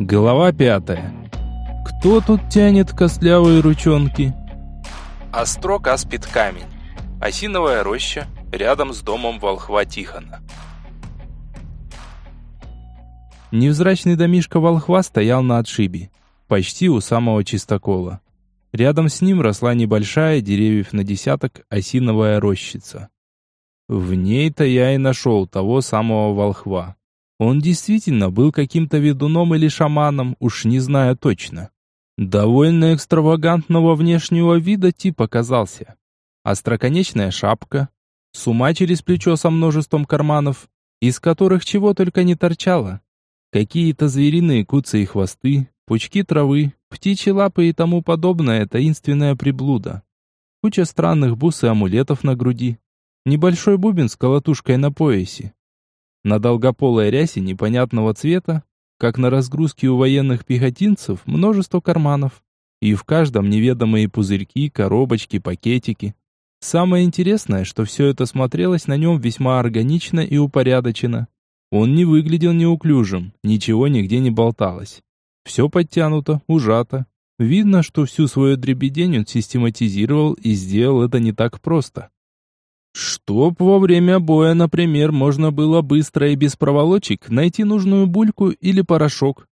Глава пятая. Кто тут тянет костлявые ручонки? Острог аспид камень. Осиновая роща рядом с домом волхва Тихона. Невзрачный домишко волхва стоял на отшибе, почти у самого чистокола. Рядом с ним росла небольшая, деревьев на десяток, осиновая рощица. В ней-то я и нашел того самого волхва. Он действительно был каким-то ведуном или шаманом, уж не знаю точно. Довольно экстравагантного внешнего вида тип оказался. Остроконечная шапка, сума через плечо со множеством карманов, из которых чего только не торчало. Какие-то звериные куцы и хвосты, пучки травы, птичьи лапы и тому подобное таинственная приблуда. Куча странных бус и амулетов на груди. Небольшой бубен с колотушкой на поясе. На долгополой рясе непонятного цвета, как на разгрузке у военных пехотинцев, множество карманов. И в каждом неведомые пузырьки, коробочки, пакетики. Самое интересное, что все это смотрелось на нем весьма органично и упорядочено. Он не выглядел неуклюжим, ничего нигде не болталось. Все подтянуто, ужато. Видно, что всю свою дребедень он систематизировал и сделал это не так просто. Чтоб во время боя, например, можно было быстро и без проволочек найти нужную бульку или порошок.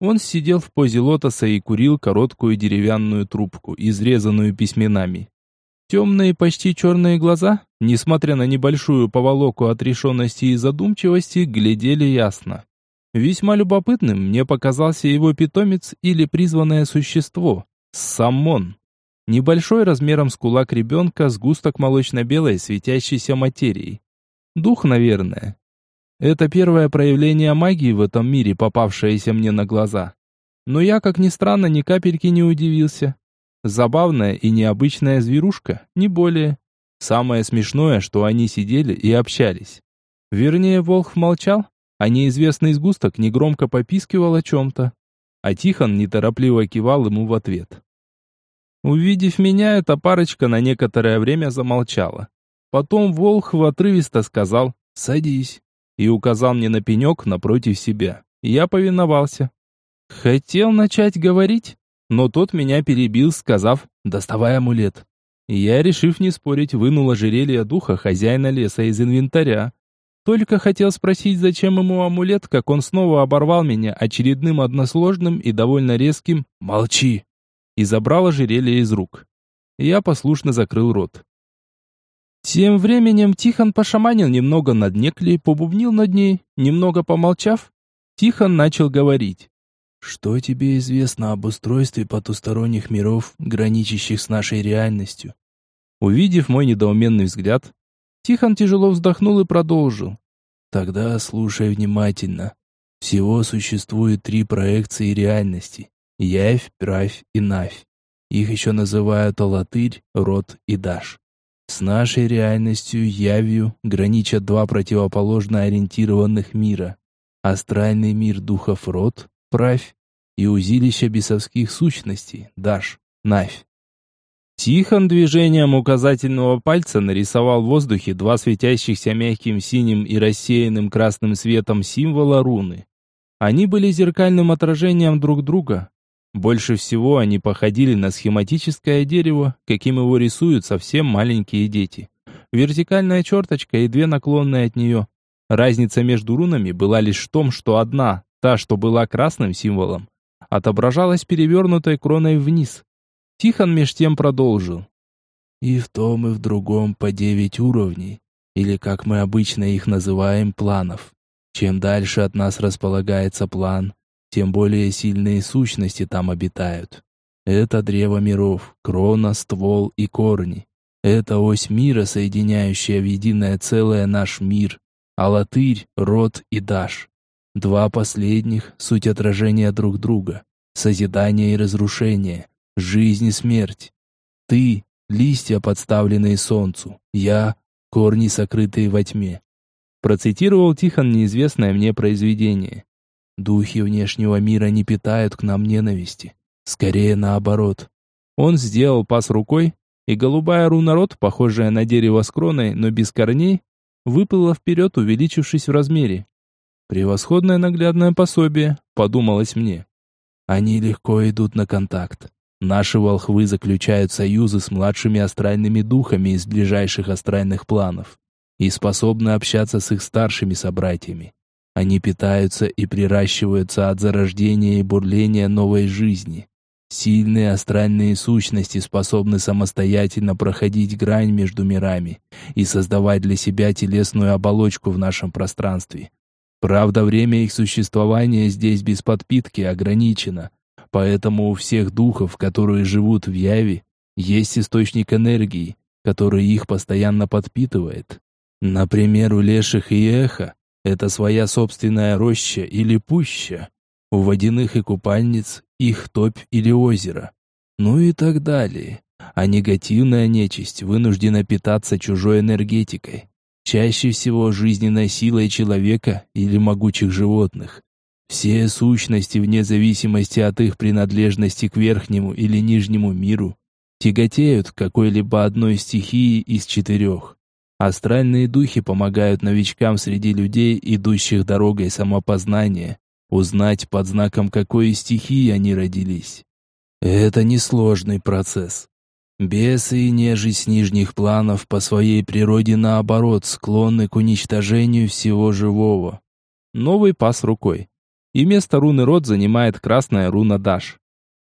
Он сидел в позе лотоса и курил короткую деревянную трубку, изрезанную письменами. Темные, почти черные глаза, несмотря на небольшую поволоку отрешенности и задумчивости, глядели ясно. Весьма любопытным мне показался его питомец или призванное существо – саммон. Небольшой размером с кулак ребенка сгусток молочно-белой светящейся материи. Дух, наверное. Это первое проявление магии в этом мире, попавшееся мне на глаза. Но я, как ни странно, ни капельки не удивился. Забавная и необычная зверушка, не более. Самое смешное, что они сидели и общались. Вернее, Волх молчал, а неизвестный сгусток негромко попискивал о чем-то. А Тихон неторопливо кивал ему в ответ. Увидев меня, эта парочка на некоторое время замолчала. Потом Волх отрывисто сказал «Садись» и указал мне на пенек напротив себя. Я повиновался. Хотел начать говорить, но тот меня перебил, сказав «Доставай амулет». Я, решив не спорить, вынул ожерелье духа хозяина леса из инвентаря. Только хотел спросить, зачем ему амулет, как он снова оборвал меня очередным односложным и довольно резким «Молчи!» И забрал ожерелье из рук. Я послушно закрыл рот. Тем временем Тихон пошаманил немного над Неклей, побубнил над ней, немного помолчав, Тихон начал говорить. «Что тебе известно об устройстве потусторонних миров, граничащих с нашей реальностью?» Увидев мой недоуменный взгляд, Тихон тяжело вздохнул и продолжил. «Тогда слушай внимательно. Всего существует три проекции реальности. Явь, Правь и Навь. Их еще называют Алатырь, Род и Даш. С нашей реальностью, явью, граничат два противоположно ориентированных мира. Астральный мир духов Род, Правь, и узилище бесовских сущностей, Даш, Навь. Тихон движением указательного пальца нарисовал в воздухе два светящихся мягким синим и рассеянным красным светом символа руны. Они были зеркальным отражением друг друга, больше всего они походили на схематическое дерево, каким его рисуют совсем маленькие дети. Вертикальная черточка и две наклонные от нее. Разница между рунами была лишь в том, что одна, та, что была красным символом, отображалась перевернутой кроной вниз. Тихон меж тем продолжил. И в том, и в другом по девять уровней, или, как мы обычно их называем, планов. Чем дальше от нас располагается план, тем более сильные сущности там обитают. Это древо миров, крона, ствол и корни. Это ось мира, соединяющая в единое целое наш мир, а латырь, род и даш. Два последних — суть отражения друг друга, созидание и разрушение, жизнь и смерть. Ты — листья, подставленные солнцу, я — корни, сокрытые во тьме. Процитировал Тихон неизвестное мне произведение. Духи внешнего мира не питают к нам ненависти. Скорее наоборот. Он сделал пас рукой, и голубая руна рот, похожая на дерево с кроной, но без корней, выплыла вперед, увеличившись в размере. Превосходное наглядное пособие, подумалось мне. Они легко идут на контакт. Наши волхвы заключают союзы с младшими астральными духами из ближайших астральных планов и способны общаться с их старшими собратьями. Они питаются и приращиваются от зарождения и бурления новой жизни. Сильные астральные сущности способны самостоятельно проходить грань между мирами и создавать для себя телесную оболочку в нашем пространстве. Правда, время их существования здесь без подпитки ограничено, Поэтому у всех духов, которые живут в Яве, есть источник энергии, который их постоянно подпитывает. Например, у леших и эха это своя собственная роща или пуща, у водяных и купальниц их топь или озеро. Ну и так далее. А негативная нечисть вынуждена питаться чужой энергетикой, чаще всего жизненной силой человека или могучих животных. Все сущности, вне зависимости от их принадлежности к верхнему или нижнему миру, тяготеют к какой-либо одной стихии из четырех. Астральные духи помогают новичкам среди людей, идущих дорогой самопознания, узнать под знаком какой стихии они родились. Это несложный процесс. Бесы и нежить с нижних планов по своей природе наоборот склонны к уничтожению всего живого. Новый пас рукой и место руны род занимает красная руна Даш.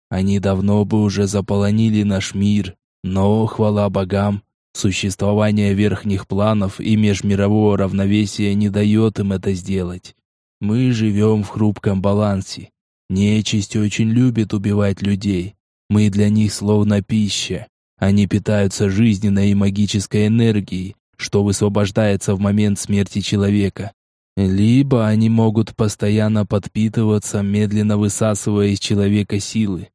Они давно бы уже заполонили наш мир, но, хвала богам, существование верхних планов и межмирового равновесия не дает им это сделать. Мы живем в хрупком балансе. Нечисть очень любит убивать людей. Мы для них словно пища. Они питаются жизненной и магической энергией, что высвобождается в момент смерти человека. Либо они могут постоянно подпитываться, медленно высасывая из человека силы.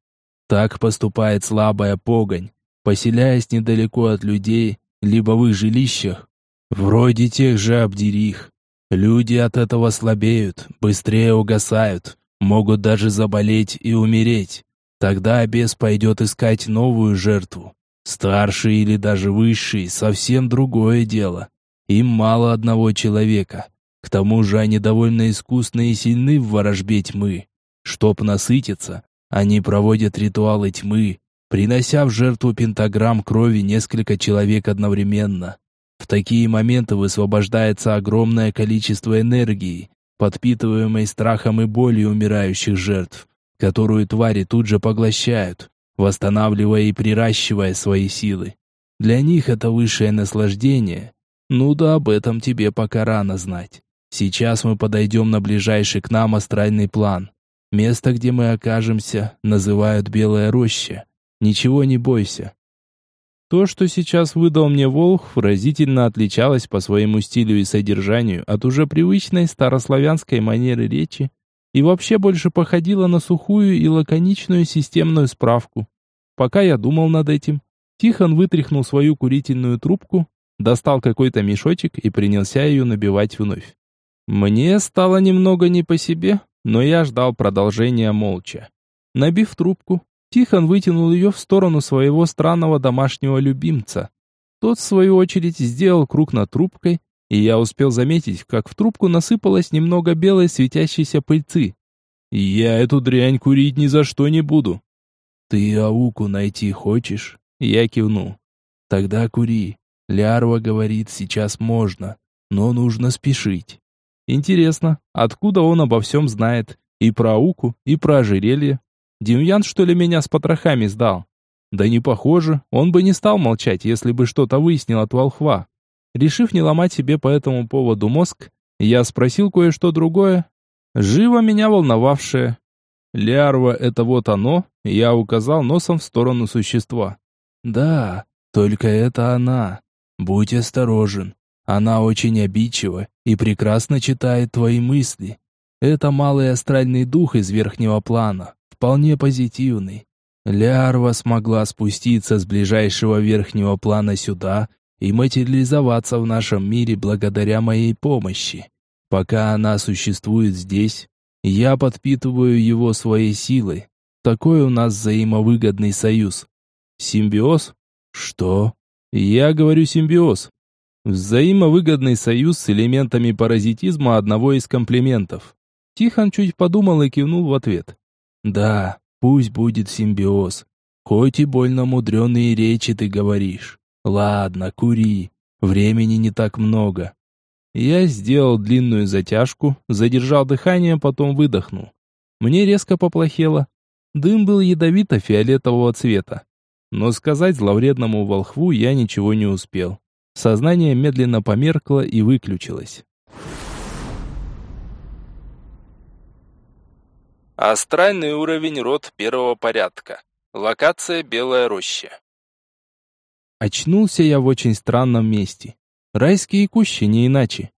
Так поступает слабая погонь, поселяясь недалеко от людей, либо в их жилищах, вроде тех же Абдирих. Люди от этого слабеют, быстрее угасают, могут даже заболеть и умереть. Тогда бес пойдет искать новую жертву. Старший или даже высший – совсем другое дело. Им мало одного человека. К тому же они довольно искусны и сильны в ворожбе тьмы. Чтоб насытиться, они проводят ритуалы тьмы, принося в жертву пентаграмм крови несколько человек одновременно. В такие моменты высвобождается огромное количество энергии, подпитываемой страхом и болью умирающих жертв, которую твари тут же поглощают, восстанавливая и приращивая свои силы. Для них это высшее наслаждение. Ну да об этом тебе пока рано знать. Сейчас мы подойдем на ближайший к нам астральный план. Место, где мы окажемся, называют Белая роща. Ничего не бойся. То, что сейчас выдал мне Волх, разительно отличалось по своему стилю и содержанию от уже привычной старославянской манеры речи и вообще больше походило на сухую и лаконичную системную справку. Пока я думал над этим, Тихон вытряхнул свою курительную трубку, достал какой-то мешочек и принялся ее набивать вновь. Мне стало немного не по себе, но я ждал продолжения молча. Набив трубку, Тихон вытянул ее в сторону своего странного домашнего любимца. Тот, в свою очередь, сделал круг над трубкой, и я успел заметить, как в трубку насыпалось немного белой светящейся пыльцы. «Я эту дрянь курить ни за что не буду». «Ты ауку найти хочешь?» Я кивнул. «Тогда кури. Лярва говорит, сейчас можно, но нужно спешить». Интересно, откуда он обо всем знает? И про Уку, и про ожерелье. Демьян, что ли, меня с потрохами сдал? Да не похоже, он бы не стал молчать, если бы что-то выяснил от волхва. Решив не ломать себе по этому поводу мозг, я спросил кое-что другое, живо меня волновавшее. Лярва — это вот оно, я указал носом в сторону существа. Да, только это она. Будь осторожен. Она очень обидчива и прекрасно читает твои мысли. Это малый астральный дух из верхнего плана, вполне позитивный. Лярва смогла спуститься с ближайшего верхнего плана сюда и материализоваться в нашем мире благодаря моей помощи. Пока она существует здесь, я подпитываю его своей силой. Такой у нас взаимовыгодный союз. Симбиоз? Что? Я говорю симбиоз. Взаимовыгодный союз с элементами паразитизма одного из комплементов. Тихон чуть подумал и кивнул в ответ. «Да, пусть будет симбиоз. Хоть и больно мудреные речи ты говоришь. Ладно, кури. Времени не так много». Я сделал длинную затяжку, задержал дыхание, потом выдохнул. Мне резко поплохело. Дым был ядовито-фиолетового цвета. Но сказать зловредному волхву я ничего не успел. Сознание медленно померкло и выключилось. Астральный уровень род первого порядка. Локация Белая роща. Очнулся я в очень странном месте. Райские кущи, не иначе.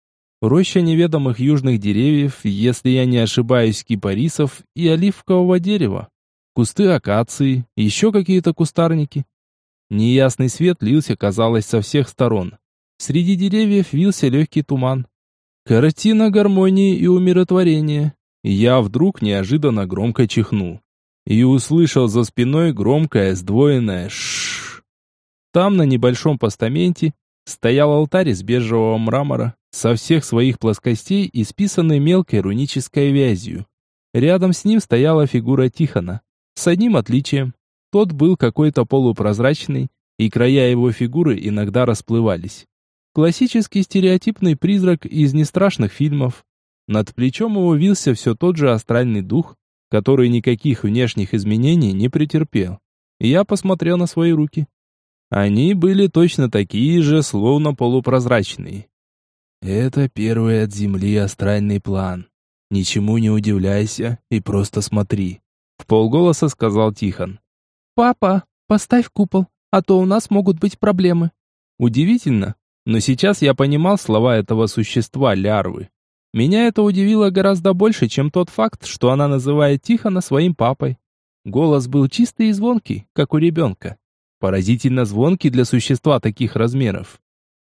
Роща неведомых южных деревьев, если я не ошибаюсь, кипарисов и оливкового дерева. Кусты акации, еще какие-то кустарники. Неясный свет лился, казалось, со всех сторон. Среди деревьев вился легкий туман. Картина гармонии и умиротворения. Я вдруг неожиданно громко чихнул. И услышал за спиной громкое сдвоенное «шшш». Там, на небольшом постаменте, стоял алтарь из бежевого мрамора, со всех своих плоскостей исписанный мелкой рунической вязью. Рядом с ним стояла фигура Тихона, с одним отличием. Тот был какой-то полупрозрачный, и края его фигуры иногда расплывались. Классический стереотипный призрак из нестрашных фильмов. Над плечом его вился все тот же астральный дух, который никаких внешних изменений не претерпел. Я посмотрел на свои руки. Они были точно такие же, словно полупрозрачные. Это первый от Земли астральный план. Ничему не удивляйся и просто смотри. В полголоса сказал Тихон. «Папа, поставь купол, а то у нас могут быть проблемы». Удивительно, но сейчас я понимал слова этого существа, лярвы. Меня это удивило гораздо больше, чем тот факт, что она называет Тихона своим папой. Голос был чистый и звонкий, как у ребенка. Поразительно звонкий для существа таких размеров.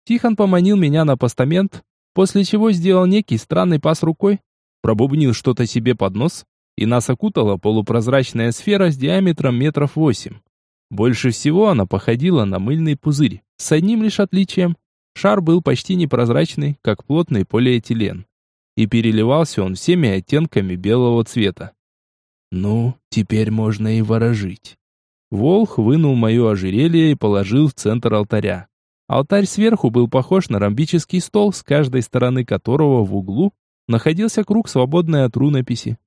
Тихон поманил меня на постамент, после чего сделал некий странный пас рукой, пробубнил что-то себе под нос и нас окутала полупрозрачная сфера с диаметром метров восемь. Больше всего она походила на мыльный пузырь, с одним лишь отличием. Шар был почти непрозрачный, как плотный полиэтилен. И переливался он всеми оттенками белого цвета. Ну, теперь можно и ворожить. Волх вынул мое ожерелье и положил в центр алтаря. Алтарь сверху был похож на ромбический стол, с каждой стороны которого в углу находился круг, свободный от рунописи.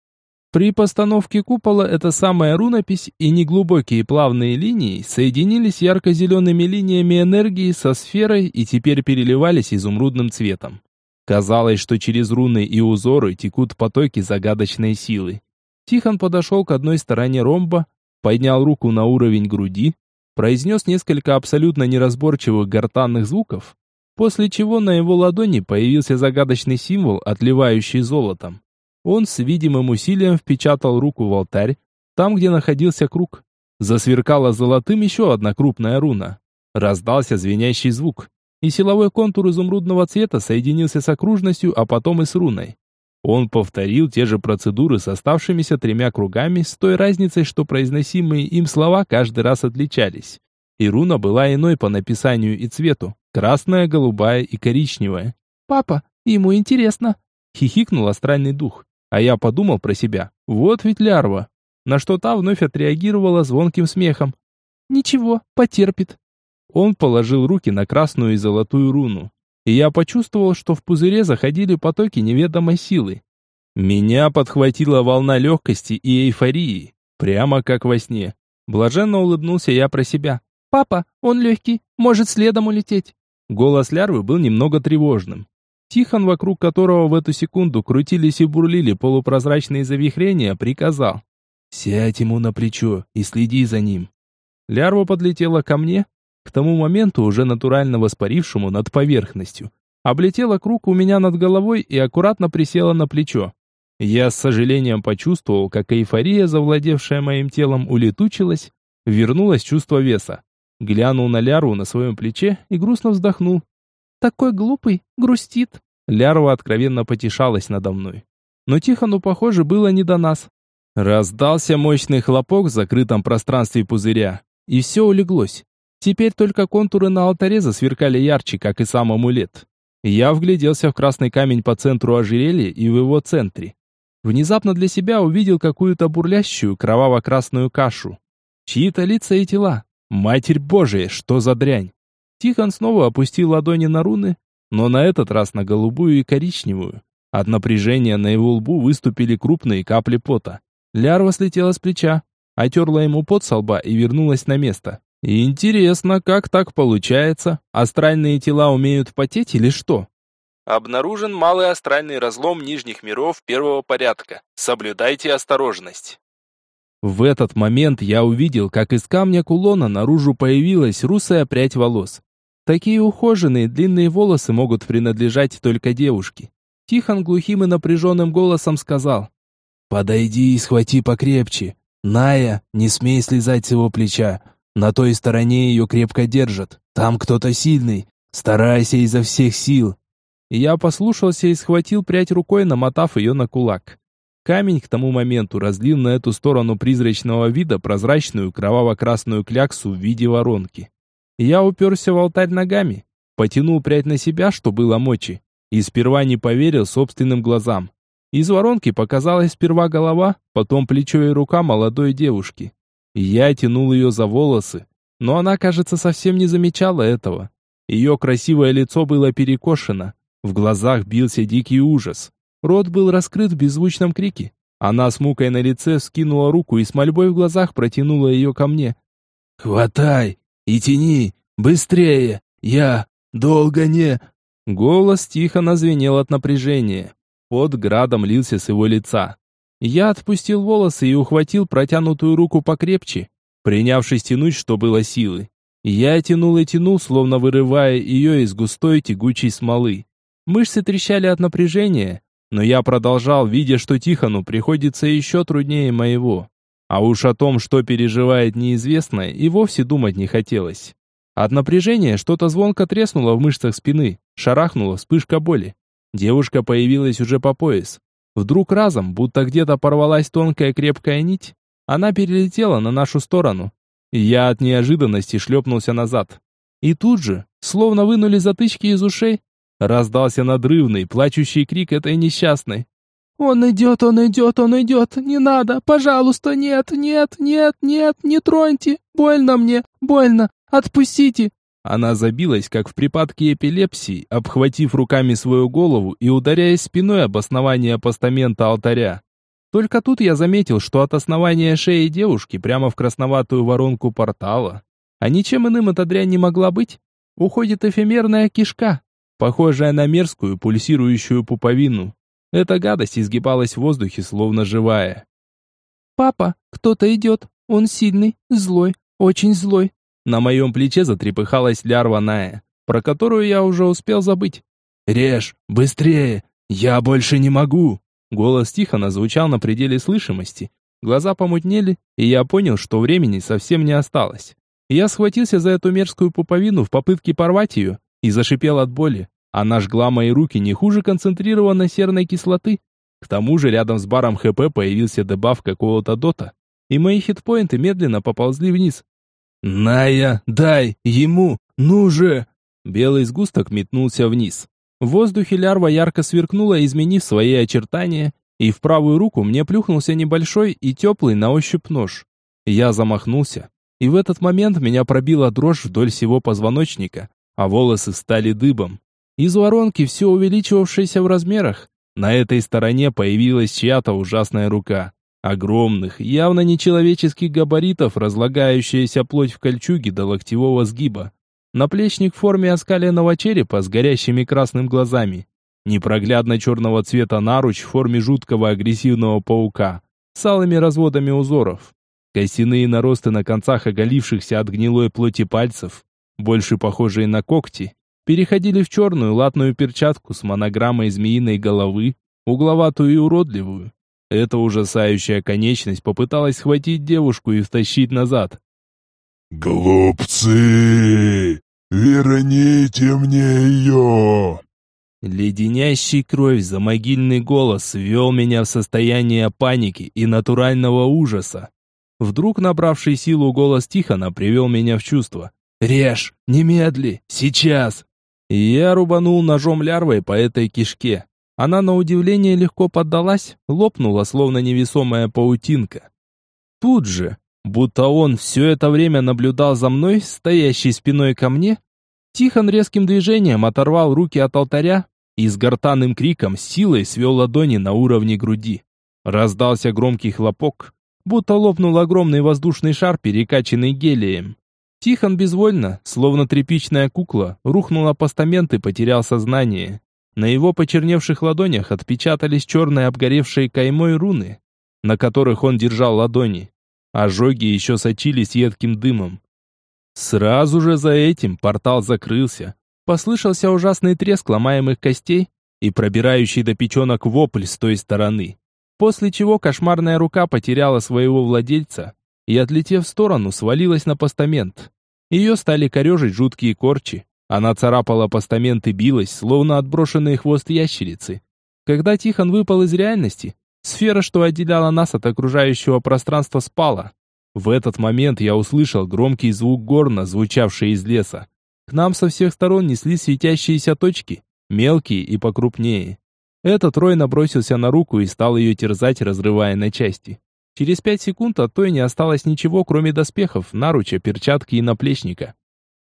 При постановке купола эта самая рунопись и неглубокие плавные линии соединились ярко-зелеными линиями энергии со сферой и теперь переливались изумрудным цветом. Казалось, что через руны и узоры текут потоки загадочной силы. Тихон подошел к одной стороне ромба, поднял руку на уровень груди, произнес несколько абсолютно неразборчивых гортанных звуков, после чего на его ладони появился загадочный символ, отливающий золотом. Он с видимым усилием впечатал руку в алтарь, там, где находился круг. Засверкала золотым еще одна крупная руна. Раздался звенящий звук, и силовой контур изумрудного цвета соединился с окружностью, а потом и с руной. Он повторил те же процедуры с оставшимися тремя кругами, с той разницей, что произносимые им слова каждый раз отличались. И руна была иной по написанию и цвету, красная, голубая и коричневая. «Папа, ему интересно!» — хихикнул астральный дух. А я подумал про себя. Вот ведь лярва. На что та вновь отреагировала звонким смехом. Ничего, потерпит. Он положил руки на красную и золотую руну. И я почувствовал, что в пузыре заходили потоки неведомой силы. Меня подхватила волна легкости и эйфории, прямо как во сне. Блаженно улыбнулся я про себя. «Папа, он легкий, может следом улететь». Голос лярвы был немного тревожным. Тихон, вокруг которого в эту секунду крутились и бурлили полупрозрачные завихрения, приказал. «Сядь ему на плечо и следи за ним». Лярва подлетела ко мне, к тому моменту уже натурально воспарившему над поверхностью. Облетела круг у меня над головой и аккуратно присела на плечо. Я с сожалением почувствовал, как эйфория, завладевшая моим телом, улетучилась, вернулось чувство веса. Глянул на Ляру на своем плече и грустно вздохнул. Такой глупый, грустит. Лярва откровенно потешалась надо мной. Но Тихону, похоже, было не до нас. Раздался мощный хлопок в закрытом пространстве пузыря, и все улеглось. Теперь только контуры на алтаре засверкали ярче, как и сам амулет. Я вгляделся в красный камень по центру ожерелья и в его центре. Внезапно для себя увидел какую-то бурлящую кроваво-красную кашу. Чьи-то лица и тела. Матерь Божия, что за дрянь? Тихон снова опустил ладони на руны, но на этот раз на голубую и коричневую. От напряжения на его лбу выступили крупные капли пота. Лярва слетела с плеча, отерла ему пот со лба и вернулась на место. Интересно, как так получается? Астральные тела умеют потеть или что? Обнаружен малый астральный разлом нижних миров первого порядка. Соблюдайте осторожность. В этот момент я увидел, как из камня кулона наружу появилась русая прядь волос. Такие ухоженные длинные волосы могут принадлежать только девушке. Тихон глухим и напряженным голосом сказал. «Подойди и схвати покрепче. Ная, не смей слезать с его плеча. На той стороне ее крепко держат. Там кто-то сильный. Старайся изо всех сил». Я послушался и схватил прядь рукой, намотав ее на кулак. Камень к тому моменту разлил на эту сторону призрачного вида прозрачную кроваво-красную кляксу в виде воронки. Я уперся в алтарь ногами, потянул прядь на себя, что было мочи, и сперва не поверил собственным глазам. Из воронки показалась сперва голова, потом плечо и рука молодой девушки. Я тянул ее за волосы, но она, кажется, совсем не замечала этого. Ее красивое лицо было перекошено, в глазах бился дикий ужас. Рот был раскрыт в беззвучном крике. Она с мукой на лице вскинула руку и с мольбой в глазах протянула ее ко мне. «Хватай! И тяни! Быстрее! Я долго не...» Голос тихо назвенел от напряжения. Под градом лился с его лица. Я отпустил волосы и ухватил протянутую руку покрепче, принявшись тянуть, что было силы. Я тянул и тянул, словно вырывая ее из густой тягучей смолы. Мышцы трещали от напряжения, но я продолжал, видя, что Тихону приходится еще труднее моего. А уж о том, что переживает неизвестное, и вовсе думать не хотелось. От напряжения что-то звонко треснуло в мышцах спины, шарахнула вспышка боли. Девушка появилась уже по пояс. Вдруг разом, будто где-то порвалась тонкая крепкая нить, она перелетела на нашу сторону. Я от неожиданности шлепнулся назад. И тут же, словно вынули затычки из ушей, раздался надрывный, плачущий крик этой несчастной. «Он идет, он идет, он идет! Не надо! Пожалуйста, нет, нет, нет, нет, не троньте! Больно мне, больно! Отпустите!» Она забилась, как в припадке эпилепсии, обхватив руками свою голову и ударяясь спиной об основание постамента алтаря. Только тут я заметил, что от основания шеи девушки прямо в красноватую воронку портала, а ничем иным эта дрянь не могла быть, уходит эфемерная кишка, похожая на мерзкую пульсирующую пуповину. Эта гадость изгибалась в воздухе, словно живая. «Папа, кто-то идет. Он сильный, злой, очень злой». На моем плече затрепыхалась лярва Ная, про которую я уже успел забыть. «Режь, быстрее! Я больше не могу!» Голос Тихона звучал на пределе слышимости. Глаза помутнели, и я понял, что времени совсем не осталось. Я схватился за эту мерзкую пуповину в попытке порвать ее и зашипел от боли. Она жгла мои руки не хуже концентрированной серной кислоты. К тому же рядом с баром ХП появился дебаф какого-то дота, и мои хитпоинты медленно поползли вниз. «Ная, дай ему, ну же!» Белый сгусток метнулся вниз. В воздухе лярва ярко сверкнула, изменив свои очертания, и в правую руку мне плюхнулся небольшой и теплый на ощупь нож. Я замахнулся, и в этот момент меня пробила дрожь вдоль всего позвоночника, а волосы стали дыбом. Из воронки, все увеличивавшейся в размерах, на этой стороне появилась чья-то ужасная рука. Огромных, явно нечеловеческих габаритов, разлагающаяся плоть в кольчуге до локтевого сгиба. Наплечник в форме оскаленного черепа с горящими красным глазами. Непроглядно черного цвета наруч в форме жуткого агрессивного паука с алыми разводами узоров. Костяные наросты на концах оголившихся от гнилой плоти пальцев, больше похожие на когти, переходили в черную латную перчатку с монограммой змеиной головы, угловатую и уродливую. Эта ужасающая конечность попыталась схватить девушку и втащить назад. «Глупцы! Верните мне ее!» Леденящий кровь за могильный голос ввел меня в состояние паники и натурального ужаса. Вдруг набравший силу голос Тихона привел меня в чувство. «Режь! Немедли! Сейчас!» И я рубанул ножом лярвой по этой кишке. Она на удивление легко поддалась, лопнула, словно невесомая паутинка. Тут же, будто он все это время наблюдал за мной, стоящей спиной ко мне, Тихон резким движением оторвал руки от алтаря и с гортанным криком силой свел ладони на уровне груди. Раздался громкий хлопок, будто лопнул огромный воздушный шар, перекачанный гелием. Тихон безвольно, словно тряпичная кукла, рухнул на постамент и потерял сознание. На его почерневших ладонях отпечатались черные обгоревшие каймой руны, на которых он держал ладони. Ожоги еще сочились едким дымом. Сразу же за этим портал закрылся. Послышался ужасный треск ломаемых костей и пробирающий до печенок вопль с той стороны. После чего кошмарная рука потеряла своего владельца и, отлетев в сторону, свалилась на постамент. Ее стали корежить жуткие корчи. Она царапала постамент и билась, словно отброшенный хвост ящерицы. Когда Тихон выпал из реальности, сфера, что отделяла нас от окружающего пространства, спала. В этот момент я услышал громкий звук горна, звучавший из леса. К нам со всех сторон несли светящиеся точки, мелкие и покрупнее. Этот рой набросился на руку и стал ее терзать, разрывая на части. Через пять секунд от той не осталось ничего, кроме доспехов, наруча, перчатки и наплечника.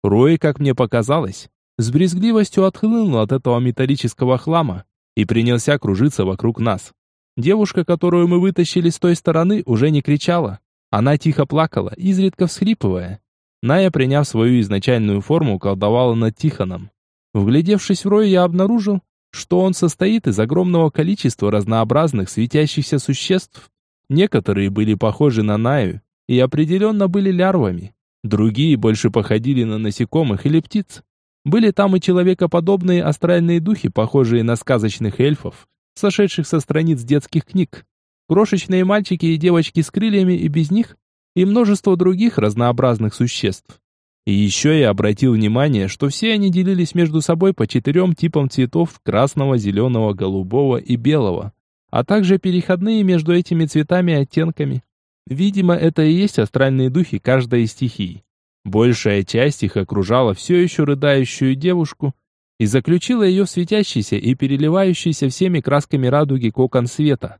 Рой, как мне показалось, с брезгливостью отхлынул от этого металлического хлама и принялся кружиться вокруг нас. Девушка, которую мы вытащили с той стороны, уже не кричала. Она тихо плакала, изредка всхрипывая. Ная, приняв свою изначальную форму, колдовала над Тихоном. Вглядевшись в Рой, я обнаружил, что он состоит из огромного количества разнообразных светящихся существ. Некоторые были похожи на Наю и определенно были лярвами. Другие больше походили на насекомых или птиц. Были там и человекоподобные астральные духи, похожие на сказочных эльфов, сошедших со страниц детских книг. Крошечные мальчики и девочки с крыльями и без них, и множество других разнообразных существ. И еще я обратил внимание, что все они делились между собой по четырем типам цветов красного, зеленого, голубого и белого, а также переходные между этими цветами оттенками. Видимо, это и есть астральные духи каждой из стихий. Большая часть их окружала все еще рыдающую девушку и заключила ее в светящийся и переливающийся всеми красками радуги кокон света.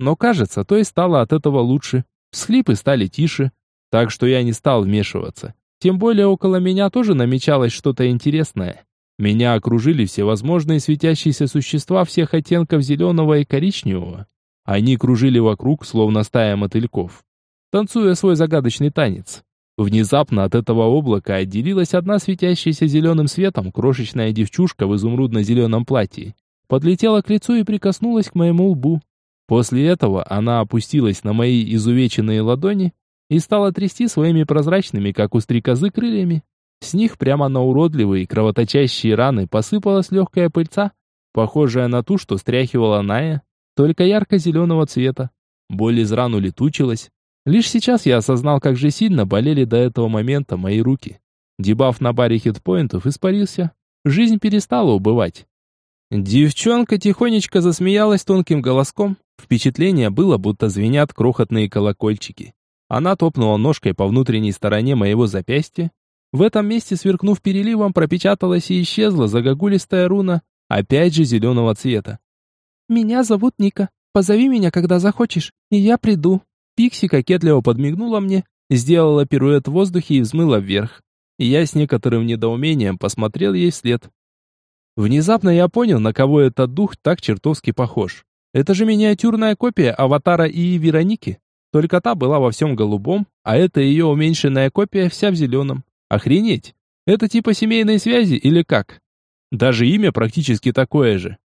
Но кажется, то и стало от этого лучше. Всхлипы стали тише, так что я не стал вмешиваться. Тем более около меня тоже намечалось что-то интересное. Меня окружили всевозможные светящиеся существа всех оттенков зеленого и коричневого. Они кружили вокруг, словно стая мотыльков, танцуя свой загадочный танец. Внезапно от этого облака отделилась одна светящаяся зеленым светом крошечная девчушка в изумрудно-зеленом платье. Подлетела к лицу и прикоснулась к моему лбу. После этого она опустилась на мои изувеченные ладони и стала трясти своими прозрачными, как у стрекозы, крыльями. С них прямо на уродливые кровоточащие раны посыпалась легкая пыльца, похожая на ту, что стряхивала Ная, только ярко-зеленого цвета. Боль из ран улетучилась. Лишь сейчас я осознал, как же сильно болели до этого момента мои руки. Дебаф на баре хитпоинтов испарился. Жизнь перестала убывать. Девчонка тихонечко засмеялась тонким голоском. Впечатление было, будто звенят крохотные колокольчики. Она топнула ножкой по внутренней стороне моего запястья. В этом месте, сверкнув переливом, пропечаталась и исчезла загогулистая руна, опять же зеленого цвета. «Меня зовут Ника. Позови меня, когда захочешь, и я приду». Пикси кокетливо подмигнула мне, сделала пируэт в воздухе и взмыла вверх. Я с некоторым недоумением посмотрел ей вслед. Внезапно я понял, на кого этот дух так чертовски похож. Это же миниатюрная копия аватара и Вероники. Только та была во всем голубом, а это ее уменьшенная копия вся в зеленом. Охренеть! Это типа семейной связи или как? Даже имя практически такое же.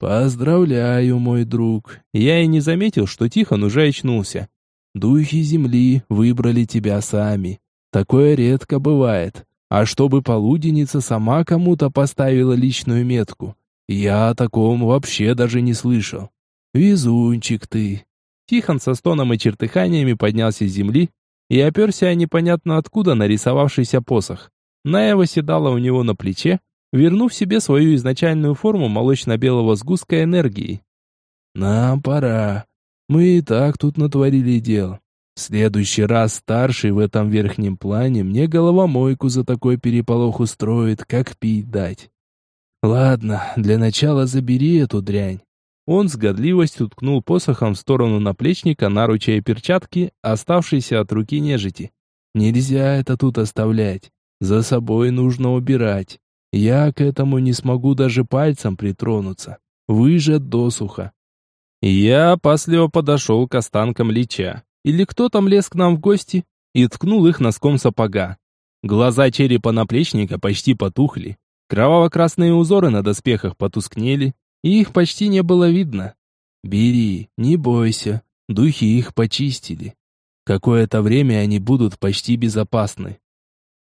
«Поздравляю, мой друг. Я и не заметил, что Тихон уже очнулся. Духи земли выбрали тебя сами. Такое редко бывает. А чтобы полуденница сама кому-то поставила личную метку, я о таком вообще даже не слышал. Везунчик ты». Тихон со стоном и чертыханиями поднялся с земли и оперся непонятно откуда нарисовавшийся посох. Ная восседала у него на плече, вернув себе свою изначальную форму молочно-белого сгустка энергии. «Нам пора. Мы и так тут натворили дел. В следующий раз старший в этом верхнем плане мне головомойку за такой переполох устроит, как пить дать». Ладно, для начала забери эту дрянь. Он с годливостью ткнул посохом в сторону наплечника, наруча и перчатки, оставшиеся от руки нежити. Нельзя это тут оставлять. За собой нужно убирать. Я к этому не смогу даже пальцем притронуться. Выжат досуха. Я опасливо подошел к останкам лича. Или кто там лез к нам в гости? И ткнул их носком сапога. Глаза черепа наплечника почти потухли. Кроваво-красные узоры на доспехах потускнели, и их почти не было видно. «Бери, не бойся, духи их почистили. Какое-то время они будут почти безопасны».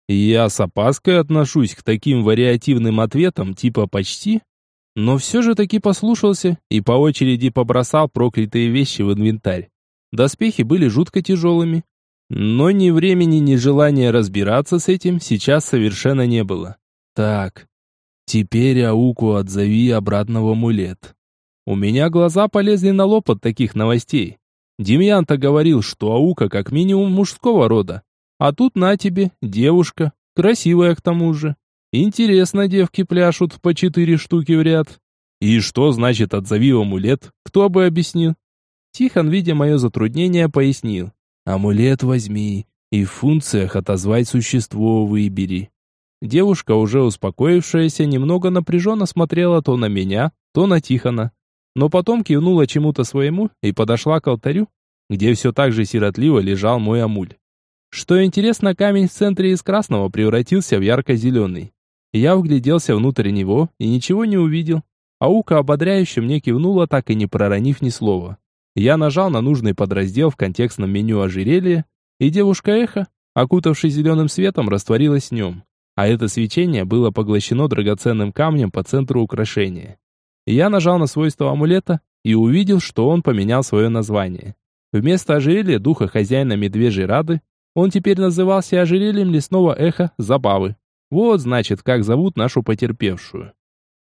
Я с опаской отношусь к таким вариативным ответам типа «почти», но все же таки послушался и по очереди побросал проклятые вещи в инвентарь. Доспехи были жутко тяжелыми, но ни времени, ни желания разбираться с этим сейчас совершенно не было. Так, теперь Ауку отзови обратно в амулет. У меня глаза полезли на лоб от таких новостей. Демьян-то говорил, что Аука как минимум мужского рода. А тут на тебе, девушка, красивая к тому же. Интересно, девки пляшут по четыре штуки в ряд. И что значит отзови амулет? Кто бы объяснил? Тихон, видя мое затруднение, пояснил. Амулет возьми и в функциях отозвать существо выбери. Девушка, уже успокоившаяся, немного напряженно смотрела то на меня, то на Тихона. Но потом кивнула чему-то своему и подошла к алтарю, где все так же сиротливо лежал мой амуль. Что интересно, камень в центре из красного превратился в ярко-зеленый. Я вгляделся внутрь него и ничего не увидел. Аука ободряюще мне кивнула, так и не проронив ни слова. Я нажал на нужный подраздел в контекстном меню ожерелья, и девушка-эхо, окутавшись зеленым светом, растворилась в нем а это свечение было поглощено драгоценным камнем по центру украшения. Я нажал на свойство амулета и увидел, что он поменял свое название. Вместо ожерелья духа хозяина медвежьей рады, он теперь назывался ожерельем лесного эха забавы. Вот, значит, как зовут нашу потерпевшую.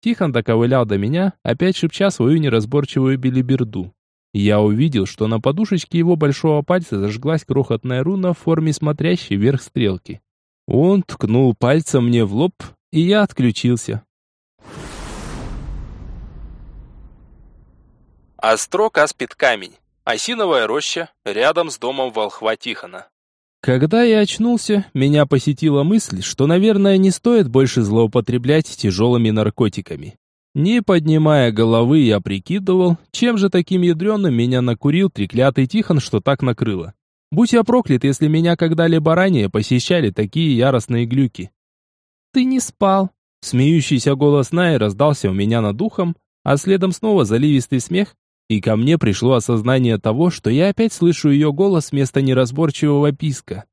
Тихон доковылял до меня, опять шепча свою неразборчивую билиберду. Я увидел, что на подушечке его большого пальца зажглась крохотная руна в форме смотрящей вверх стрелки. Он ткнул пальцем мне в лоб, и я отключился. Острог аспид камень. Осиновая роща рядом с домом волхва Тихона. Когда я очнулся, меня посетила мысль, что, наверное, не стоит больше злоупотреблять тяжелыми наркотиками. Не поднимая головы, я прикидывал, чем же таким ядреным меня накурил треклятый Тихон, что так накрыло. Будь я проклят, если меня когда-либо ранее посещали такие яростные глюки. «Ты не спал!» Смеющийся голос Наи раздался у меня над духом, а следом снова заливистый смех, и ко мне пришло осознание того, что я опять слышу ее голос вместо неразборчивого писка.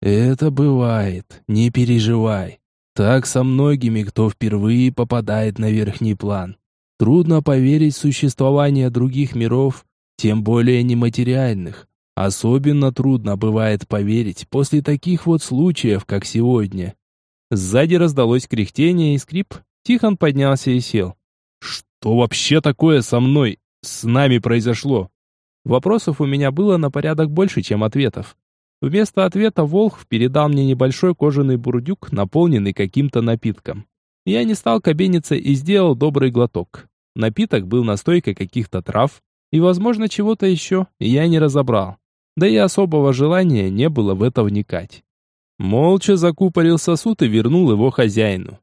«Это бывает, не переживай. Так со многими, кто впервые попадает на верхний план. Трудно поверить в существование других миров, тем более нематериальных. Особенно трудно бывает поверить после таких вот случаев, как сегодня. Сзади раздалось кряхтение и скрип. Тихон поднялся и сел. Что вообще такое со мной, с нами произошло? Вопросов у меня было на порядок больше, чем ответов. Вместо ответа Волх передал мне небольшой кожаный бурдюк, наполненный каким-то напитком. Я не стал кабениться и сделал добрый глоток. Напиток был настойкой каких-то трав и, возможно, чего-то еще, я не разобрал да и особого желания не было в это вникать. Молча закупорил сосуд и вернул его хозяину.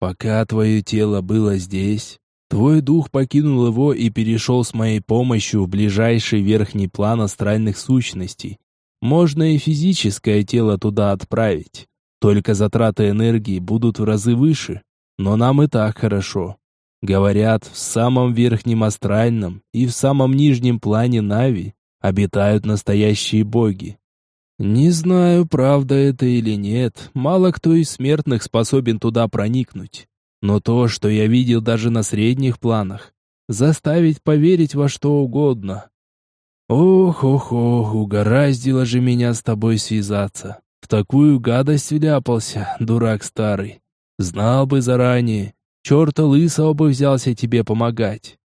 «Пока твое тело было здесь, твой дух покинул его и перешел с моей помощью в ближайший верхний план астральных сущностей. Можно и физическое тело туда отправить, только затраты энергии будут в разы выше, но нам и так хорошо. Говорят, в самом верхнем астральном и в самом нижнем плане Нави обитают настоящие боги. Не знаю, правда это или нет, мало кто из смертных способен туда проникнуть. Но то, что я видел даже на средних планах, заставить поверить во что угодно. Ох-ох-ох, угораздило же меня с тобой связаться. В такую гадость вляпался, дурак старый. Знал бы заранее, черта лысого бы взялся тебе помогать.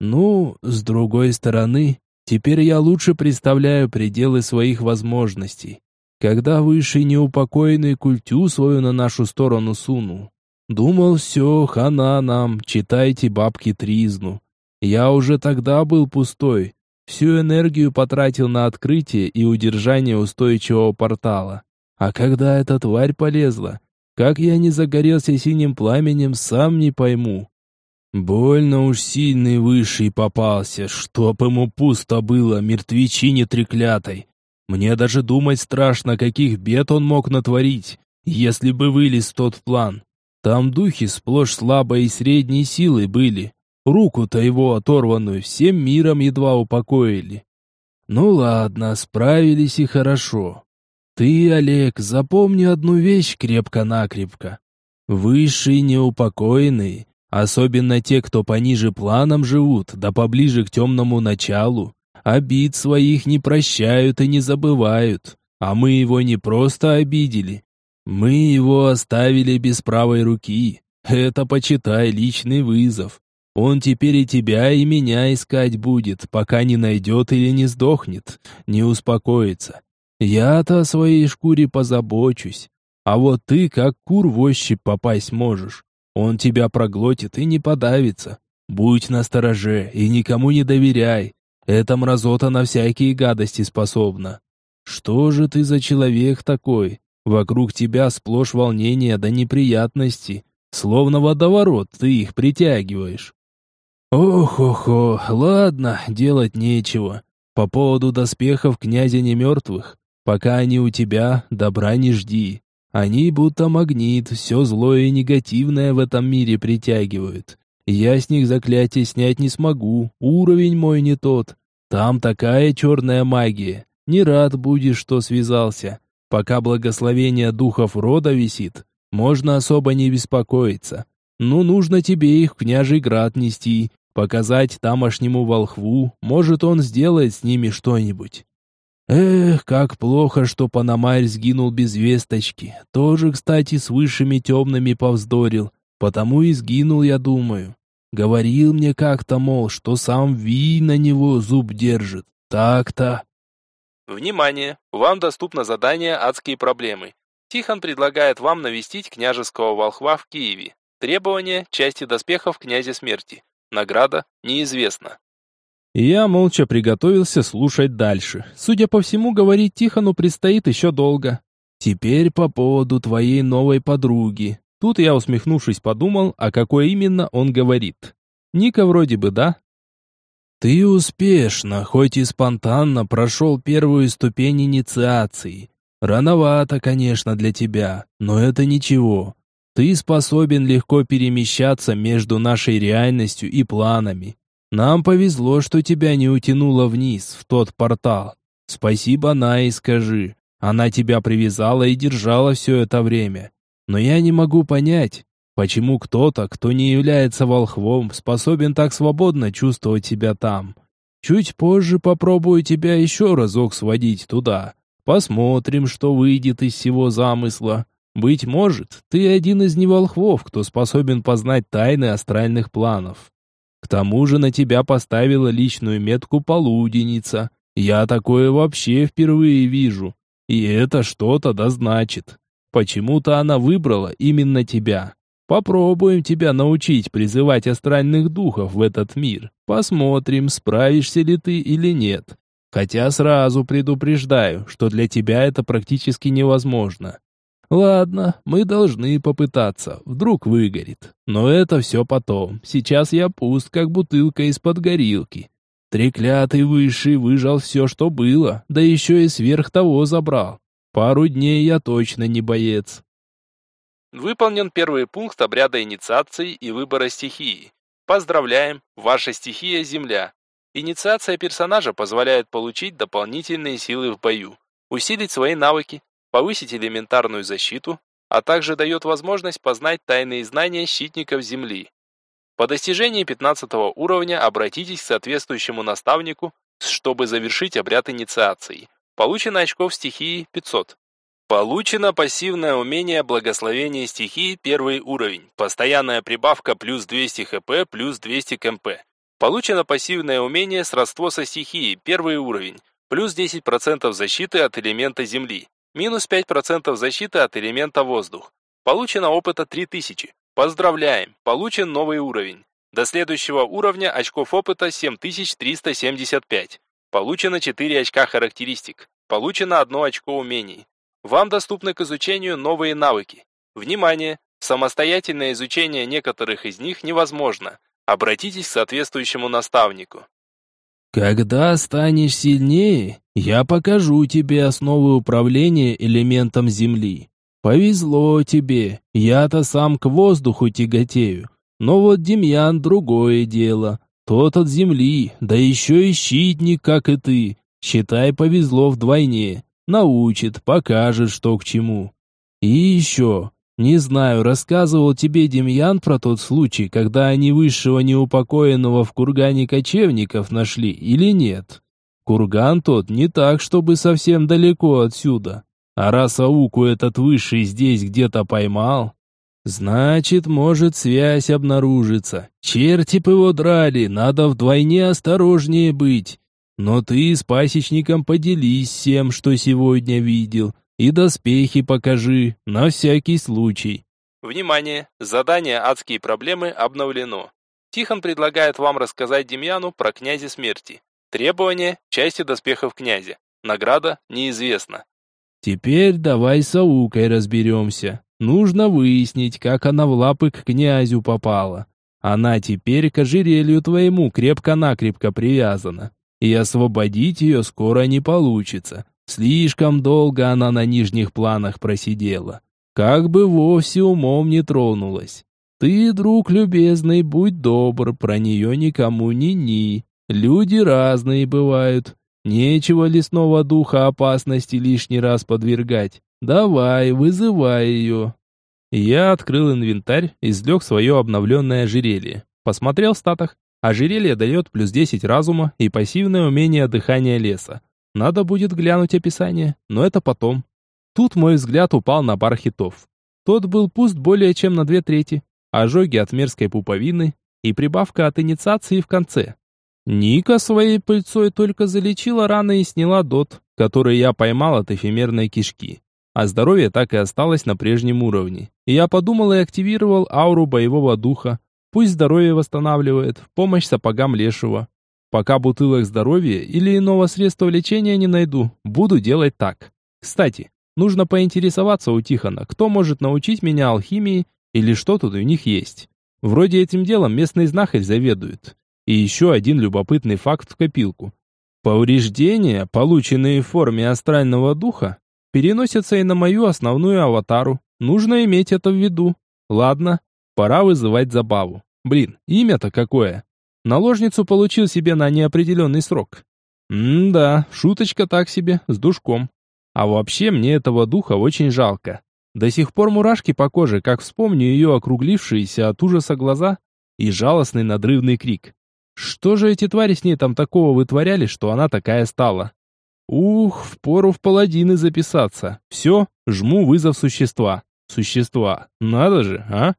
Ну, с другой стороны, Теперь я лучше представляю пределы своих возможностей. Когда высший неупокоенный культю свою на нашу сторону сунул. Думал, все, хана нам, читайте бабки тризну. Я уже тогда был пустой. Всю энергию потратил на открытие и удержание устойчивого портала. А когда эта тварь полезла, как я не загорелся синим пламенем, сам не пойму. Больно уж сильный высший попался, чтоб ему пусто было, мертвечине треклятой. Мне даже думать страшно, каких бед он мог натворить, если бы вылез тот план. Там духи сплошь слабой и средней силы были. Руку-то его оторванную всем миром едва упокоили. Ну ладно, справились и хорошо. Ты, Олег, запомни одну вещь крепко-накрепко. Высшие неупокоенные, особенно те, кто пониже планом живут, да поближе к темному началу, обид своих не прощают и не забывают. А мы его не просто обидели, мы его оставили без правой руки. Это, почитай, личный вызов. Он теперь и тебя, и меня искать будет, пока не найдет или не сдохнет, не успокоится. Я-то о своей шкуре позабочусь. А вот ты как кур в ощупь попасть можешь. Он тебя проглотит и не подавится. Будь настороже и никому не доверяй. Эта мразота на всякие гадости способна. Что же ты за человек такой? Вокруг тебя сплошь волнения да неприятности. Словно водоворот ты их притягиваешь. Ох-охо, ладно, делать нечего. По поводу доспехов князя немертвых. Пока они у тебя, добра не жди. Они будто магнит, все злое и негативное в этом мире притягивают. Я с них заклятие снять не смогу, уровень мой не тот. Там такая черная магия. Не рад будешь, что связался. Пока благословение духов рода висит, можно особо не беспокоиться. Ну, нужно тебе их в княжий град нести, Показать тамошнему волхву, может, он сделает с ними что-нибудь. Эх, как плохо, что Панамарь сгинул без весточки. Тоже, кстати, с высшими темными повздорил. Потому и сгинул, я думаю. Говорил мне как-то, мол, что сам Ви на него зуб держит. Так-то. Внимание! Вам доступно задание «Адские проблемы». Тихон предлагает вам навестить княжеского волхва в Киеве. Требования – части доспехов князя смерти. Награда неизвестна. Я молча приготовился слушать дальше. Судя по всему, говорить Тихону предстоит еще долго. Теперь по поводу твоей новой подруги. Тут я, усмехнувшись, подумал, а какой именно он говорит. Ника вроде бы, да? Ты успешно, хоть и спонтанно, прошел первую ступень инициации. Рановато, конечно, для тебя, но это ничего. Ты способен легко перемещаться между нашей реальностью и планами. Нам повезло, что тебя не утянуло вниз, в тот портал. Спасибо, Най, скажи. Она тебя привязала и держала все это время. Но я не могу понять, почему кто-то, кто не является волхвом, способен так свободно чувствовать себя там. Чуть позже попробую тебя еще разок сводить туда. Посмотрим, что выйдет из всего замысла. Быть может, ты один из неволхвов, кто способен познать тайны астральных планов. К тому же на тебя поставила личную метку полуденница. Я такое вообще впервые вижу. И это что-то да значит. Почему-то она выбрала именно тебя. Попробуем тебя научить призывать астральных духов в этот мир. Посмотрим, справишься ли ты или нет. Хотя сразу предупреждаю, что для тебя это практически невозможно. Ладно, мы должны попытаться, вдруг выгорит. Но это все потом. Сейчас я пуст, как бутылка из-под горилки. Треклятый высший выжал все, что было, да еще и сверх того забрал. Пару дней я точно не боец. Выполнен первый пункт обряда инициации и выбора стихии. Поздравляем, ваша стихия – Земля. Инициация персонажа позволяет получить дополнительные силы в бою, усилить свои навыки, повысить элементарную защиту, а также дает возможность познать тайные знания щитников Земли. По достижении 15 уровня обратитесь к соответствующему наставнику, чтобы завершить обряд инициации. Получено очков стихии 500. Получено пассивное умение благословения стихии первый уровень. Постоянная прибавка плюс 200 хп плюс 200 кмп. Получено пассивное умение сродство со стихией первый уровень. Плюс 10% защиты от элемента земли. Минус 5% защиты от элемента воздух. Получено опыта 3000. Поздравляем, получен новый уровень. До следующего уровня очков опыта 7375. Получено 4 очка характеристик. Получено 1 очко умений. Вам доступны к изучению новые навыки. Внимание! Самостоятельное изучение некоторых из них невозможно. Обратитесь к соответствующему наставнику. Когда станешь сильнее, я покажу тебе основы управления элементом Земли. Повезло тебе, я-то сам к воздуху тяготею. Но вот Демьян другое дело. Тот от Земли, да еще и щитник, как и ты. Считай, повезло вдвойне. Научит, покажет, что к чему. И еще, не знаю, рассказывал тебе Демьян про тот случай, когда они высшего неупокоенного в кургане кочевников нашли или нет? Курган тот не так, чтобы совсем далеко отсюда. А раз ауку этот высший здесь где-то поймал, значит, может связь обнаружится. Черти б его драли, надо вдвойне осторожнее быть. Но ты с пасечником поделись всем, что сегодня видел. И доспехи покажи, на всякий случай. Внимание! Задание «Адские проблемы» обновлено. Тихон предлагает вам рассказать Демьяну про князя смерти. Требования – части доспехов князя. Награда – неизвестна. Теперь давай с Аукой разберемся. Нужно выяснить, как она в лапы к князю попала. Она теперь к ожерелью твоему крепко-накрепко привязана. И освободить ее скоро не получится. Слишком долго она на нижних планах просидела. Как бы вовсе умом не тронулась. Ты, друг любезный, будь добр, про нее никому ни ни. Люди разные бывают. Нечего лесного духа опасности лишний раз подвергать. Давай, вызывай ее. Я открыл инвентарь, извлек свое обновленное ожерелье. Посмотрел в статах. Ожерелье дает плюс 10 разума и пассивное умение дыхания леса. Надо будет глянуть описание, но это потом. Тут мой взгляд упал на бар хитов. Тот был пуст более чем на две трети. Ожоги от мерзкой пуповины и прибавка от инициации в конце. Ника своей пыльцой только залечила раны и сняла дот, который я поймал от эфемерной кишки. А здоровье так и осталось на прежнем уровне. И я подумал и активировал ауру боевого духа. Пусть здоровье восстанавливает, в помощь сапогам лешего. Пока бутылок здоровья или иного средства лечения не найду, буду делать так. Кстати, нужно поинтересоваться у Тихона, кто может научить меня алхимии или что тут у них есть. Вроде этим делом местный знахарь заведует. И еще один любопытный факт в копилку. Повреждения, полученные в форме астрального духа, переносятся и на мою основную аватару. Нужно иметь это в виду. Ладно, пора вызывать забаву. Блин, имя-то какое? Наложницу получил себе на неопределенный срок. М-да, шуточка так себе, с душком. А вообще мне этого духа очень жалко. До сих пор мурашки по коже, как вспомню ее округлившиеся от ужаса глаза и жалостный надрывный крик. Что же эти твари с ней там такого вытворяли, что она такая стала? Ух, впору в паладины записаться. Все, жму вызов существа. Существа. Надо же, а?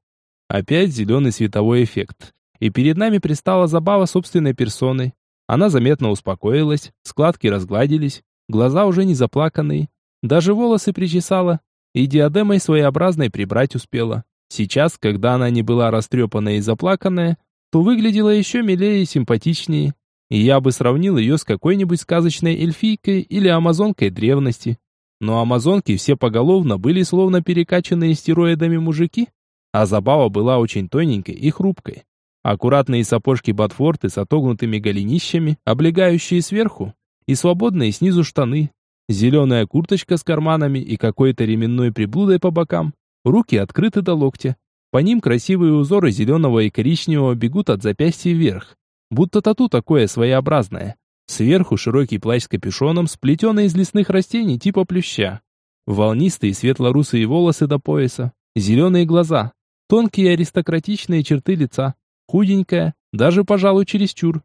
Опять зеленый световой эффект и перед нами пристала забава собственной персоной. Она заметно успокоилась, складки разгладились, глаза уже не заплаканные, даже волосы причесала и диадемой своеобразной прибрать успела. Сейчас, когда она не была растрепанная и заплаканная, то выглядела еще милее и симпатичнее, и я бы сравнил ее с какой-нибудь сказочной эльфийкой или амазонкой древности. Но амазонки все поголовно были словно перекачанные стероидами мужики, а забава была очень тоненькой и хрупкой. Аккуратные сапожки Батфорты с отогнутыми голенищами, облегающие сверху, и свободные снизу штаны, зеленая курточка с карманами и какой-то ременной приблудой по бокам, руки открыты до локтя. По ним красивые узоры зеленого и коричневого бегут от запястья вверх, будто тату такое своеобразное. Сверху широкий плащ с капюшоном, сплетенный из лесных растений типа плюща. Волнистые светло-русые волосы до пояса, зеленые глаза, тонкие аристократичные черты лица, Худенькая, даже, пожалуй, чересчур.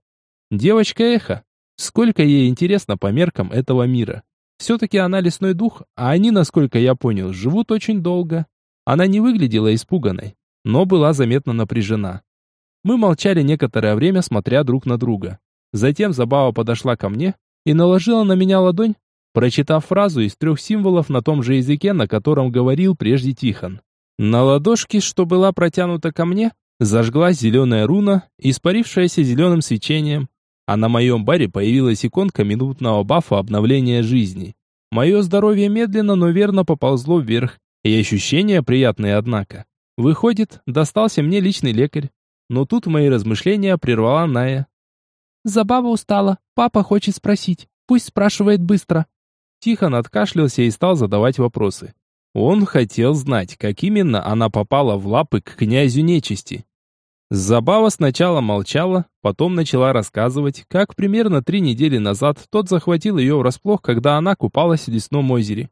Девочка-эхо. Сколько ей интересно по меркам этого мира. Все-таки она лесной дух, а они, насколько я понял, живут очень долго. Она не выглядела испуганной, но была заметно напряжена. Мы молчали некоторое время, смотря друг на друга. Затем Забава подошла ко мне и наложила на меня ладонь, прочитав фразу из трех символов на том же языке, на котором говорил прежде Тихон. На ладошке, что была протянута ко мне, зажглась зеленая руна, испарившаяся зеленым свечением, а на моем баре появилась иконка минутного бафа обновления жизни. Мое здоровье медленно, но верно поползло вверх, и ощущения приятные, однако. Выходит, достался мне личный лекарь. Но тут мои размышления прервала Ная. Забава устала, папа хочет спросить, пусть спрашивает быстро. Тихон откашлялся и стал задавать вопросы. Он хотел знать, как именно она попала в лапы к князю нечисти. Забава сначала молчала, потом начала рассказывать, как примерно три недели назад тот захватил ее врасплох, когда она купалась в лесном озере.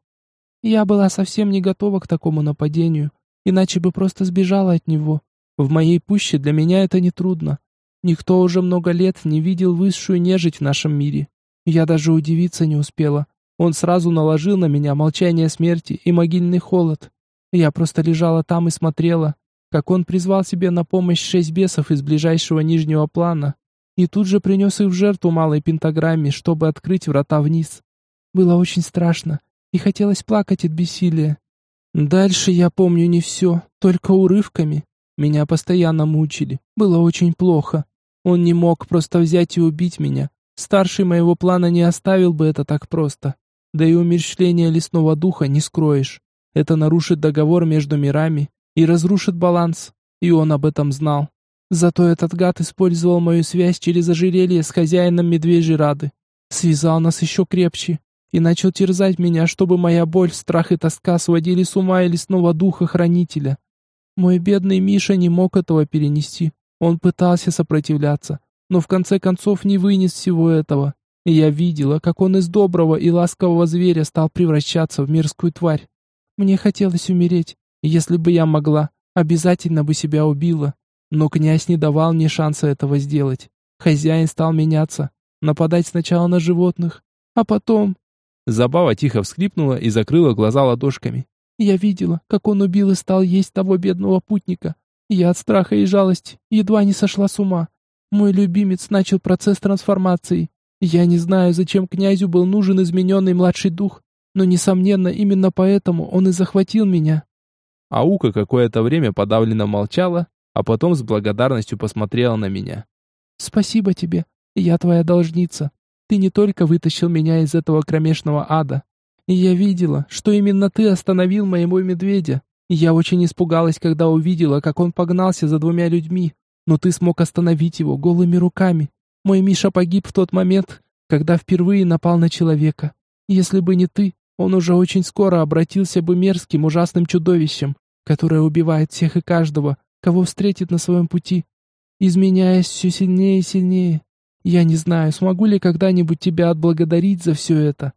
«Я была совсем не готова к такому нападению, иначе бы просто сбежала от него. В моей пуще для меня это не трудно. Никто уже много лет не видел высшую нежить в нашем мире. Я даже удивиться не успела. Он сразу наложил на меня молчание смерти и могильный холод. Я просто лежала там и смотрела, как он призвал себе на помощь шесть бесов из ближайшего нижнего плана и тут же принес их в жертву малой пентаграмме, чтобы открыть врата вниз. Было очень страшно, и хотелось плакать от бессилия. Дальше я помню не все, только урывками. Меня постоянно мучили, было очень плохо. Он не мог просто взять и убить меня. Старший моего плана не оставил бы это так просто. Да и умерщвление лесного духа не скроешь. Это нарушит договор между мирами и разрушит баланс. И он об этом знал. Зато этот гад использовал мою связь через ожерелье с хозяином медвежьей рады. Связал нас еще крепче и начал терзать меня, чтобы моя боль, страх и тоска сводили с ума и лесного духа-хранителя. Мой бедный Миша не мог этого перенести. Он пытался сопротивляться, но в конце концов не вынес всего этого я видела, как он из доброго и ласкового зверя стал превращаться в мерзкую тварь. Мне хотелось умереть, если бы я могла, обязательно бы себя убила. Но князь не давал мне шанса этого сделать. Хозяин стал меняться, нападать сначала на животных, а потом... Забава тихо вскрипнула и закрыла глаза ладошками. Я видела, как он убил и стал есть того бедного путника. Я от страха и жалости едва не сошла с ума. Мой любимец начал процесс трансформации. Я не знаю, зачем князю был нужен измененный младший дух, но, несомненно, именно поэтому он и захватил меня. Аука какое-то время подавленно молчала, а потом с благодарностью посмотрела на меня. «Спасибо тебе, я твоя должница. Ты не только вытащил меня из этого кромешного ада. Я видела, что именно ты остановил моего медведя. Я очень испугалась, когда увидела, как он погнался за двумя людьми, но ты смог остановить его голыми руками. Мой Миша погиб в тот момент, когда впервые напал на человека. Если бы не ты, он уже очень скоро обратился бы мерзким, ужасным чудовищем, которое убивает всех и каждого, кого встретит на своем пути, изменяясь все сильнее и сильнее. Я не знаю, смогу ли когда-нибудь тебя отблагодарить за все это.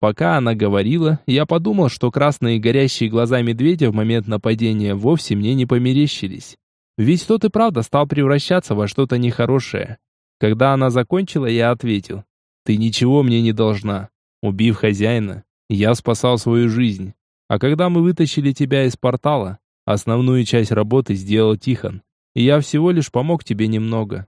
Пока она говорила, я подумал, что красные горящие глаза медведя в момент нападения вовсе мне не померещились. Ведь тот и правда стал превращаться во что-то нехорошее. Когда она закончила, я ответил. «Ты ничего мне не должна. Убив хозяина, я спасал свою жизнь. А когда мы вытащили тебя из портала, основную часть работы сделал Тихон. И я всего лишь помог тебе немного».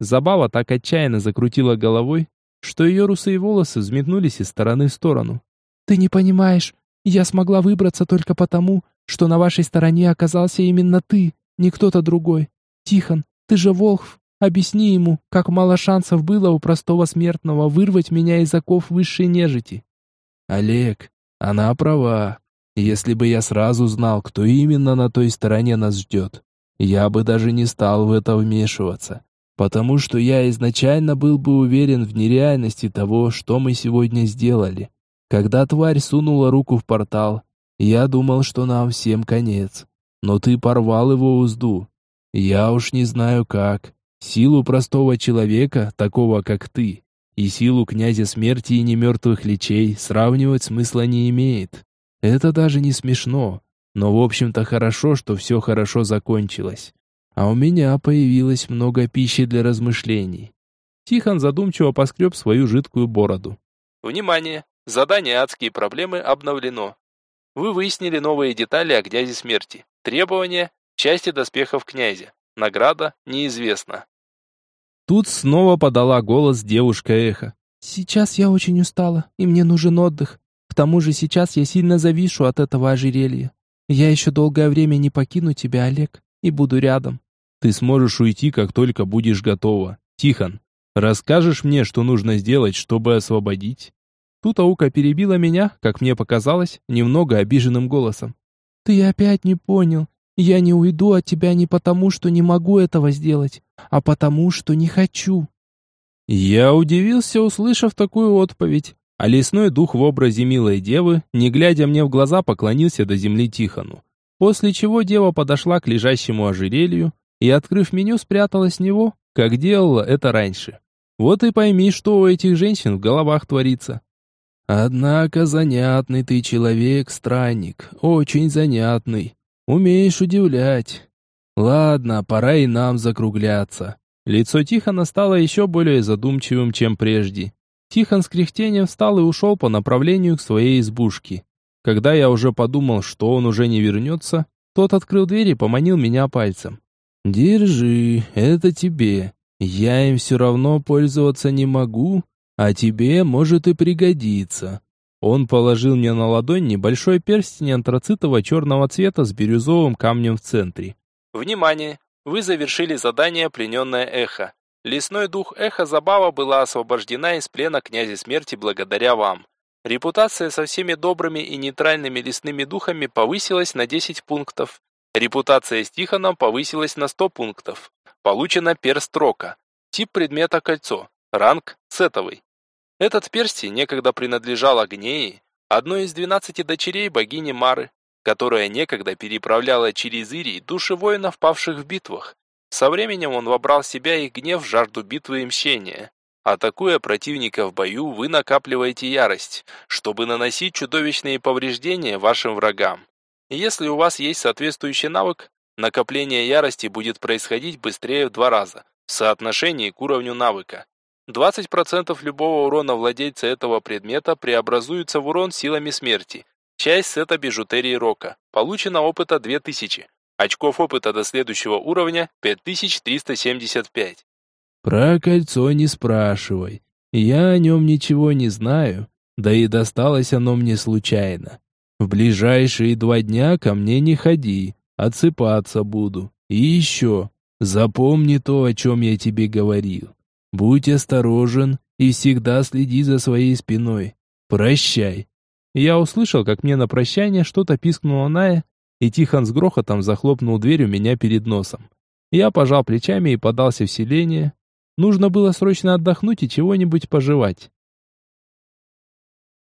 Забава так отчаянно закрутила головой, что ее русые волосы взметнулись из стороны в сторону. «Ты не понимаешь, я смогла выбраться только потому, что на вашей стороне оказался именно ты, не кто-то другой. Тихон, ты же Волхв, Объясни ему, как мало шансов было у простого смертного вырвать меня из оков высшей нежити. Олег, она права. Если бы я сразу знал, кто именно на той стороне нас ждет, я бы даже не стал в это вмешиваться. Потому что я изначально был бы уверен в нереальности того, что мы сегодня сделали. Когда тварь сунула руку в портал, я думал, что нам всем конец. Но ты порвал его узду. Я уж не знаю как, Силу простого человека, такого как ты, и силу князя смерти и немертвых лечей сравнивать смысла не имеет. Это даже не смешно, но в общем-то хорошо, что все хорошо закончилось. А у меня появилось много пищи для размышлений. Тихон задумчиво поскреб свою жидкую бороду. Внимание! Задание «Адские проблемы» обновлено. Вы выяснили новые детали о князе смерти. Требования – части доспехов князя. Награда неизвестна. Тут снова подала голос девушка-эхо. «Сейчас я очень устала, и мне нужен отдых. К тому же сейчас я сильно завишу от этого ожерелья. Я еще долгое время не покину тебя, Олег, и буду рядом. Ты сможешь уйти, как только будешь готова. Тихон, расскажешь мне, что нужно сделать, чтобы освободить?» Тут Аука перебила меня, как мне показалось, немного обиженным голосом. «Ты опять не понял. Я не уйду от тебя не потому, что не могу этого сделать, а потому, что не хочу». Я удивился, услышав такую отповедь, а лесной дух в образе милой девы, не глядя мне в глаза, поклонился до земли Тихону. После чего дева подошла к лежащему ожерелью и, открыв меню, спряталась в него, как делала это раньше. Вот и пойми, что у этих женщин в головах творится. Однако занятный ты человек, странник, очень занятный. Умеешь удивлять. Ладно, пора и нам закругляться. Лицо Тихона стало еще более задумчивым, чем прежде. Тихон с кряхтением встал и ушел по направлению к своей избушке. Когда я уже подумал, что он уже не вернется, тот открыл дверь и поманил меня пальцем. «Держи, это тебе. Я им все равно пользоваться не могу, а тебе может и пригодиться». Он положил мне на ладонь небольшой перстень антрацитового черного цвета с бирюзовым камнем в центре. Внимание! Вы завершили задание «Плененное эхо». Лесной дух эхо Забава была освобождена из плена князя смерти благодаря вам. Репутация со всеми добрыми и нейтральными лесными духами повысилась на 10 пунктов. Репутация с Тихоном повысилась на 100 пунктов. Получено перст рока. Тип предмета кольцо. Ранг сетовый. Этот перстень некогда принадлежал Агнеи, одной из 12 дочерей богини Мары, которая некогда переправляла через Ирий души воинов, павших в битвах. Со временем он вобрал в себя их гнев, жажду битвы и мщения. Атакуя противника в бою, вы накапливаете ярость, чтобы наносить чудовищные повреждения вашим врагам. Если у вас есть соответствующий навык, накопление ярости будет происходить быстрее в два раза, в соотношении к уровню навыка. 20% любого урона владельца этого предмета преобразуется в урон силами смерти. Часть сета бижутерии Рока. Получено опыта 2000. Очков опыта до следующего уровня 5375. Про кольцо не спрашивай. Я о нем ничего не знаю, да и досталось оно мне случайно. В ближайшие два дня ко мне не ходи, отсыпаться буду. И еще, запомни то, о чем я тебе говорил. Будь осторожен и всегда следи за своей спиной. Прощай. Я услышал, как мне на прощание что-то пискнула Ная, и Тихон с грохотом захлопнул дверь у меня перед носом. Я пожал плечами и подался в селение. Нужно было срочно отдохнуть и чего-нибудь пожевать.